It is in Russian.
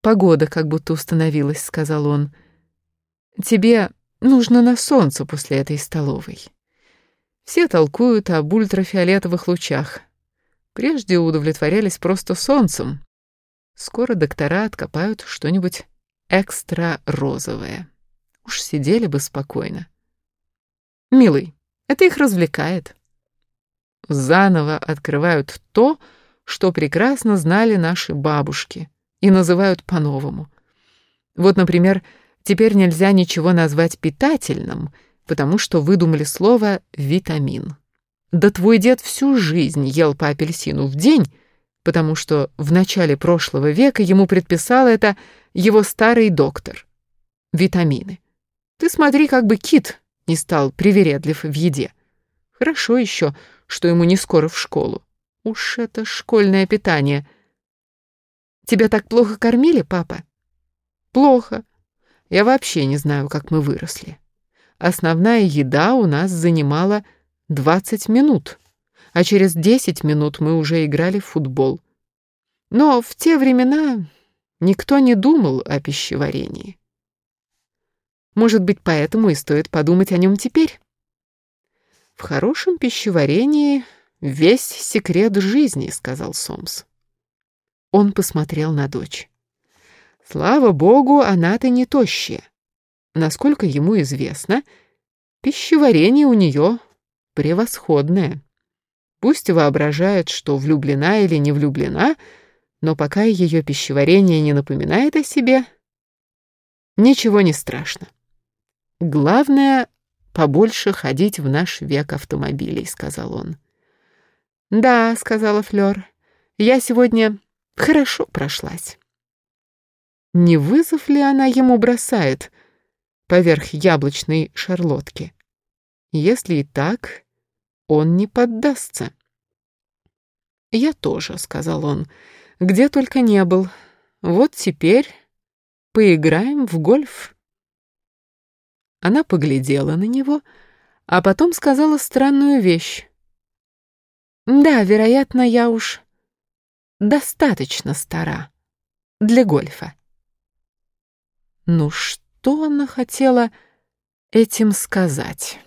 Погода как будто установилась, сказал он. Тебе нужно на солнце после этой столовой. Все толкуют об ультрафиолетовых лучах. Прежде удовлетворялись просто солнцем. Скоро доктора откопают что-нибудь экстра-розовое. Уж сидели бы спокойно. Милый, это их развлекает. Заново открывают то, что прекрасно знали наши бабушки, и называют по-новому. Вот, например, теперь нельзя ничего назвать питательным, потому что выдумали слово «витамин». Да твой дед всю жизнь ел по апельсину в день, потому что в начале прошлого века ему предписал это его старый доктор. Витамины. Ты смотри, как бы кит не стал привередлив в еде. Хорошо еще, что ему не скоро в школу. Уж это школьное питание. Тебя так плохо кормили, папа? Плохо. Я вообще не знаю, как мы выросли. Основная еда у нас занимала 20 минут, а через 10 минут мы уже играли в футбол. Но в те времена никто не думал о пищеварении. Может быть, поэтому и стоит подумать о нем теперь. В хорошем пищеварении весь секрет жизни, сказал Сомс. Он посмотрел на дочь. Слава богу, она-то не тощая. Насколько ему известно, пищеварение у нее превосходное. Пусть воображает, что влюблена или не влюблена, но пока ее пищеварение не напоминает о себе, ничего не страшно. Главное — побольше ходить в наш век автомобилей, — сказал он. Да, — сказала Флёр, — я сегодня хорошо прошлась. Не вызов ли она ему бросает поверх яблочной шарлотки? Если и так, он не поддастся. «Я тоже», — сказал он, — «где только не был. Вот теперь поиграем в гольф». Она поглядела на него, а потом сказала странную вещь. «Да, вероятно, я уж достаточно стара для гольфа». Ну что она хотела этим сказать?